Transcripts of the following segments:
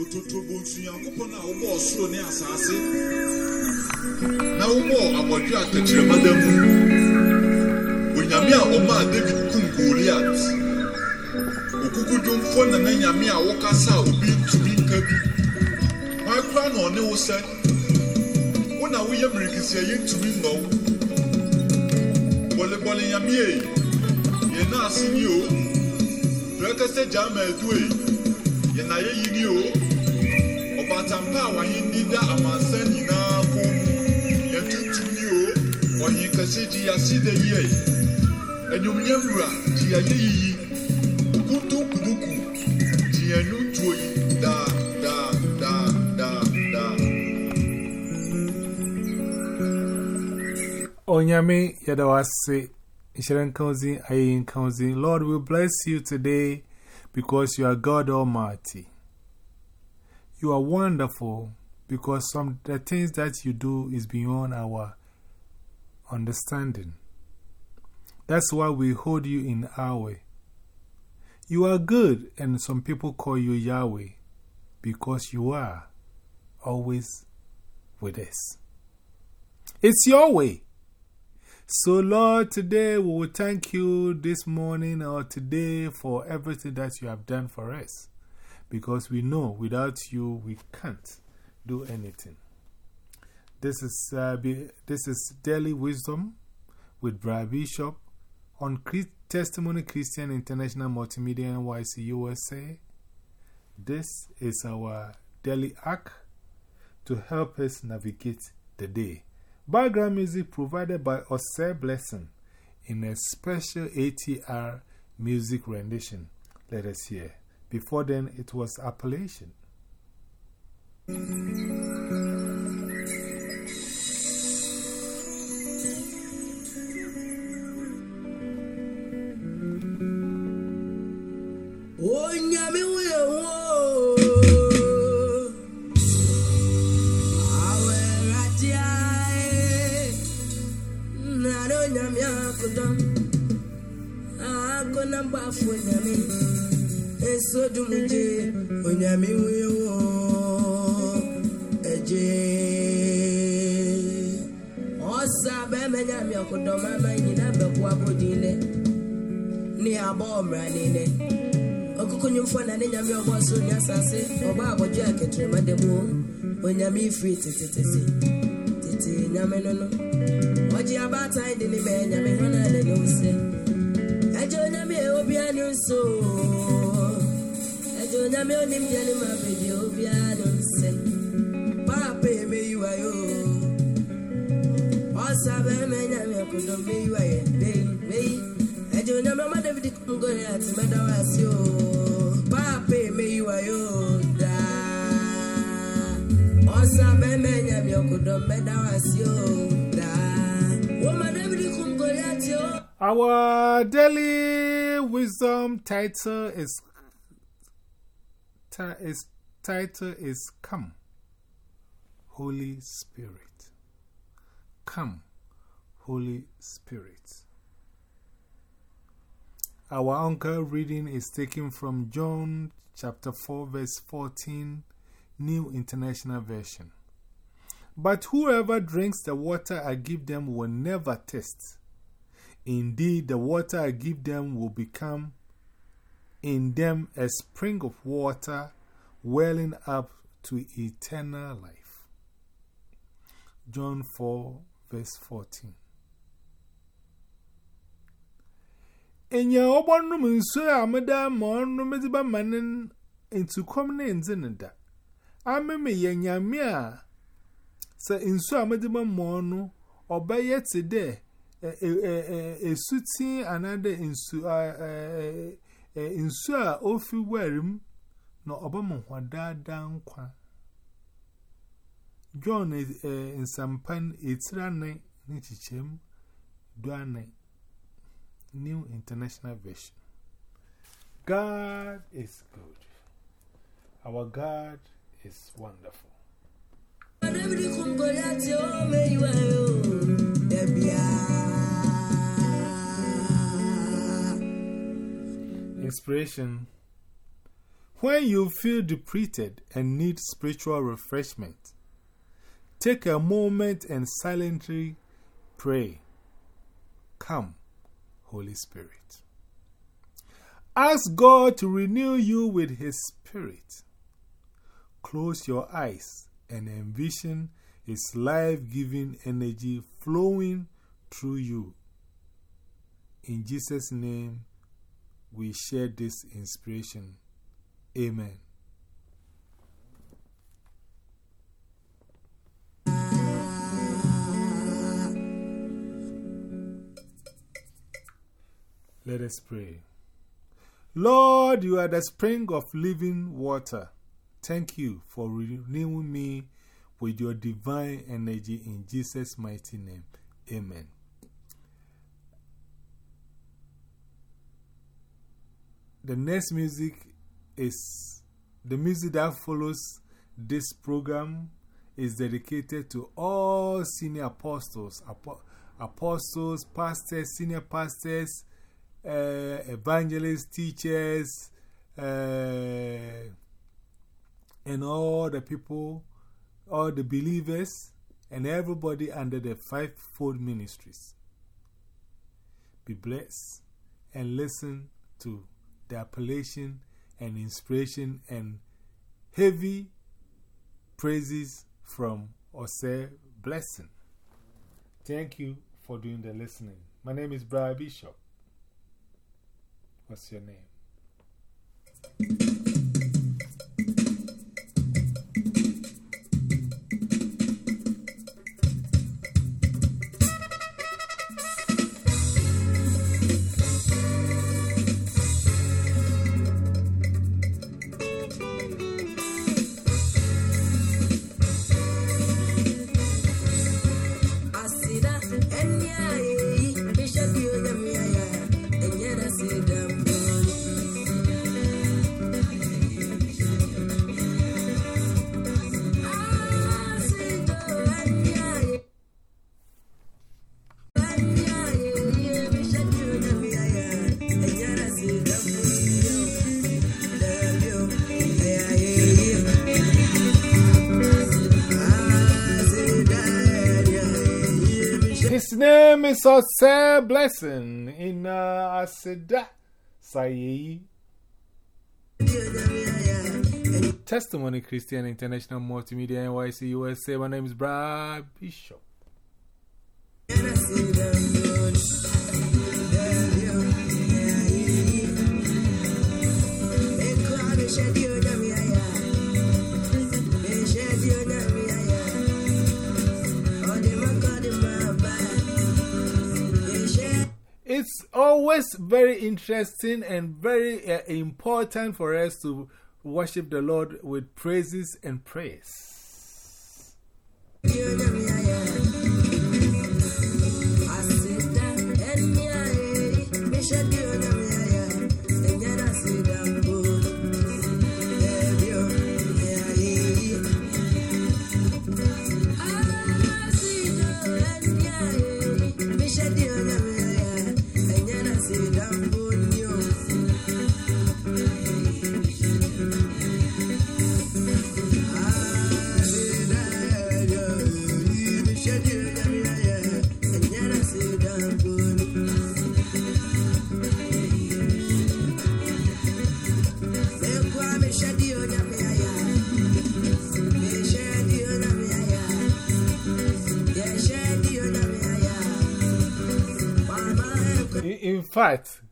ototobo nsunyankopɔn a wobɔɔ ɔsoro ne asase na wobɔɔ abɔdwe atɛkyerɛmada mu onyame a ɔmaa david kum goliat okukudwomfo nana nyame a wokasa a obi ntumi nka bi kora na ɔne wo sɛ wo na woyɛ mmirikisi a yɛntumi mmɔ wo bɔlebɔle nyame e yɛn na ase ni o prɛkɛsɛ gyaa ma adu e yɛn na yɛyi ni o. ɔbatampa a wahenni da amansa nyinaa kɔn mu o kɛse yie yiyi no ntuo yi daa Onyame Ayin. Lord, we bless you today because you are God Almighty. You are wonderful because some the things that you do is beyond our understanding. That's why we hold you in our way. You are good, and some people call you Yahweh because you are always with us. It's your way. So, Lord, today we will thank you this morning or today for everything that you have done for us. Because we know without you we can't do anything. This is, uh, be, this is Daily Wisdom with Brad Bishop on Chris Testimony Christian International Multimedia NYC USA. This is our daily act to help us navigate the day. Background music provided by Osei Blessing in a special ATR music rendition. Let us hear. Before then, it was. Onyame wuye wo. Awerati ae. Nado nyame soduluje onyamiwiwo eje ọsa bemenyami ọkụdọmama nyina bekwabo dile ne abọ ọmra nile ọkụkụ nyimfọ na ne nyame ọgbọ so onye asase ọgba agbọjụ a ketụrụmademo onyame ifiri tetetete tete nyame nono ọjị abata anyị dị n'ime nyame hụ na ne ne ose eje obi anyị nso Our daily wisdom title is, is title is Come, Holy Spirit. Come, Holy Spirit. Our anchor reading is taken from John chapter 4, verse 14, New International Version. But whoever drinks the water I give them will never thirst. Indeed, the water I give them will become in them a spring of water welling up to eternal life. John 4, verse 14. Enya obonum nso ameda ma onu mediba manin into komne nzinda. Ameme yenyame a se nso amediba ma onu obaye tede esutin anade nsu nsu a ofi warim na obama hwadada nkwa. John nsampan etirane ni chichem duane New International Version. God is good. Our God is wonderful Inspiration When you feel depleted and need spiritual refreshment, take a moment and silently pray. Come, Holy Spirit. Ask God to renew you with His Spirit. Close your eyes and envision His life giving energy flowing through you. In Jesus' name, we share this inspiration. Amen. Let us pray. Lord, you are the spring of living water. Thank you for renewing me with your divine energy in Jesus' mighty name. Amen. The next music is the music that follows this program is dedicated to all senior apostles, apostles, pastors, senior pastors, uh, evangelists, teachers, uh, and all the people, all the believers, and everybody under the fivefold ministries. Be blessed and listen to the appellation and inspiration and heavy praises from Ose Blessing. Thank you for doing the listening. My name is Brian Bishop. What's your name? His name is Ose Blessing in uh, na miya, Testimony Christian International Multimedia NYC USA. My name is Brad Bishop. Always very interesting and very uh, important for us to worship the Lord with praises and praise. fact,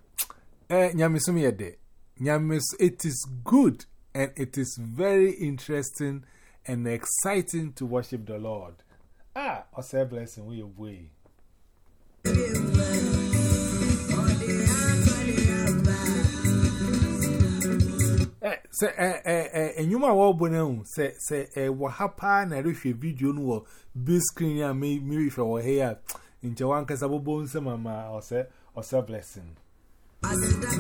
eh, Nyamisum Yede, Nyamis, it is good and it is very interesting and exciting to worship the Lord. Ah, I say blessing, we away. Eh, say, eh, eh, eh, and you might all bonum, say, say, eh, what happened? I wish you video no will be screening me if I were here. In Jawan Casabones, Mama, or say. Ose ose blessing? Asida,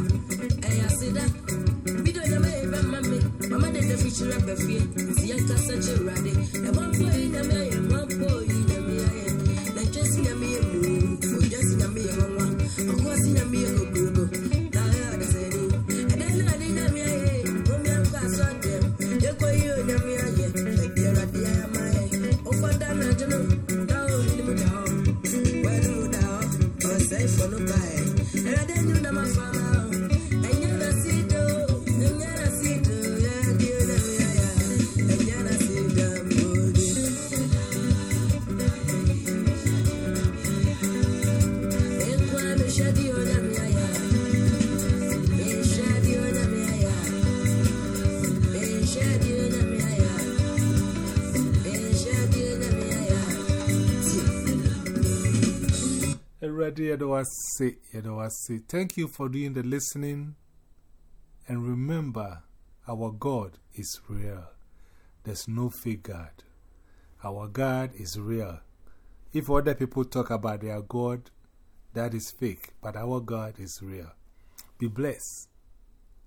Thank you for doing the listening. And remember, our God is real. There's no fake God. Our God is real. If other people talk about their God, that is fake. But our God is real. Be blessed.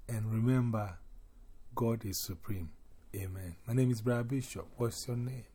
And remember, God is supreme. Amen. My name is Brad Bishop. What's your name?